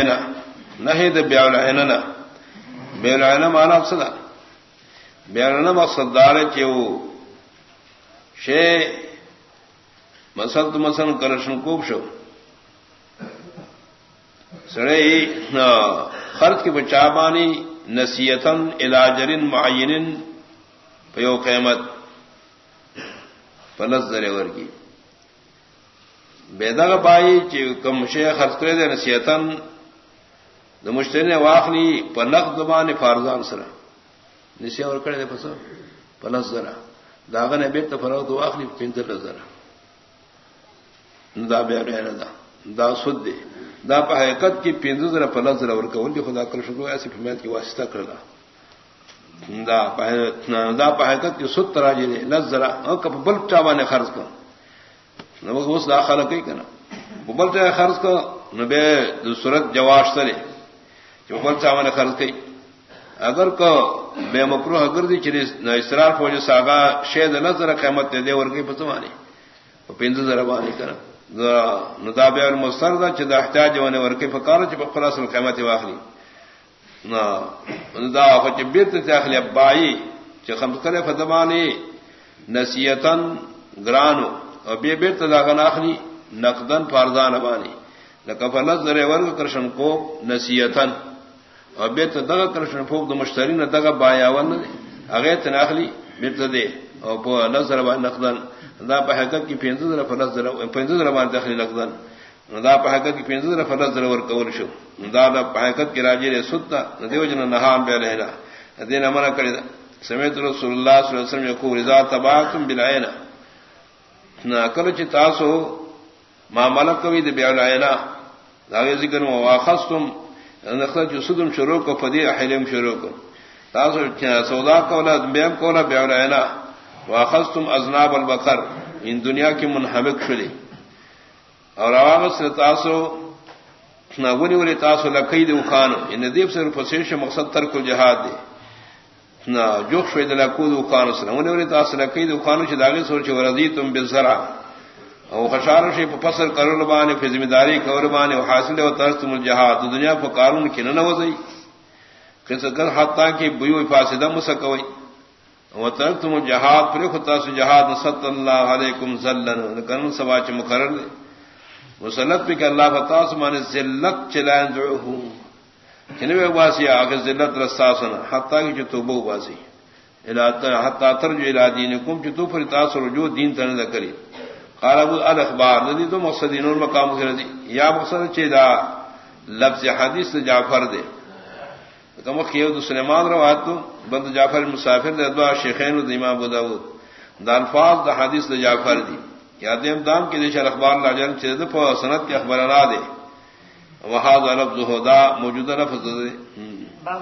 نہیں تو بیانا بیانا مانا سدا بیانا مقصد دار کہ وہ شے مسل تو مسن کرشن کوب شو۔ سڑے خرچ کی بچا بانی نصیتن علاجرن معین پیو قیمت پلس درے ور کی بیدا کا بائی کم شے خرچ کرے دے نصیتن دا مشتری نے واخلی پنق دبان فارزان سرا نسیا اور کرے دے پس پلس ذرا داغ نے بیت فرو تو واخلی پنتر ذرا دا بیا رہنا دا دا سود دے دا پا حقیقت کی پینزو ذرا پلس ذرا ورکول دی خدا کر شکو ایسی فمیت کی واسطہ کرنا دا پا دا پا حقیقت کی سود تراجی دے لز ذرا کپ بلب چاوانے خرچ کر نمک اس داخلہ کئی کنا بلب چاوانے خرچ کر نبے صورت جواش تلے جو بل چاوانے خرچ کئی اگر کو بے مکرو اگر دی چلی اسرار فوج ساگا شید نظر قیمت دے ورگی پسوانی پینز ذرا بانی کرنا نداب المستر دا چھ دا احتیاج وانے ورکی فکارا چھ بخلاص القیمت واخلی. دا خچ بیت تاخلی ابائی چھ خمس کرے فتبانی نسیتن گرانو. اور بے بیت دا غناخلی نقدن فارزان بانی. لکفا نظر ورگ کرشن کو نسیتن اور بیت دغا کرشن فوق دا مشترین دغا بایا ون اغیت ناخلی بیت دے اور نظر بانی نقدن. دا په حقیقت کې پنځه زره فرض زره پنځه زره باندې داخلي لګدان دا په حقیقت کې پنځه زره فرض زره ور کول شو. دا په حقیقت کې راځي له سوتا دیو جن نه هم به له دین امر کړی سمعت رسول الله صلی الله علیه وسلم یقول، اذا تبعتم بالعين نا، کله چې تاسو معاملہ کوي د بیان عینا دا ذکر مو واخستم نخرج سودم شروع کو فدی احلم شروع کو. تاسو سودا کولا بیم کولا بیان عینا. واخذتم ازناب البقر. ان دنیا کی منحبک شلی اور عوامت سے تاسو نہ ولی تاسو لکئی دے اخانو ان دیب سے رفسیش مقصد ترک الجہاد دے نہ جوخ شوید لکود اخانو سلام ولی ولی تاسو لکئی دے اخانو چھ داغی سوچ ورزیتم بالزرع. او خشار شی پسر کرول بانے فی ذمہ داری کور بانے و حاصل و ترستم الجہاد دنیا پر قانون کی نہ وزئی قصہ کر حتا کہ بیو فاسدہ مسکوئی. وترک تم جہاد پر خطا سے جہاد صد اللہ علیکم ذلن کن سبا چ مقرر دے. مسلط پہ کہ اللہ بتا سمان ذلت چلائیں جو ہوں کنوے واسی آگے ذلت رسا سنا حتا کہ تو بو واسی حتا ترجو الى دینکم چ تو پر تاس رجوع دین تن نہ قال ابو الاخبار، ندی تو مقصد نور مقام سے یا مقصد چیدا لفظ حدیث جعفر دے. کم خیو تو سلیمان روایت تو بند جعفر مسافر دے دعا شیخین و امام ابو داود. دان فاز دا حدیث دا جعفر دی. یا دیم دام کی دیشار اخبار لا جان چیز پا سنت کی اخبار را دے. وہاں لفظ ہدا موجودہ لفظ دے.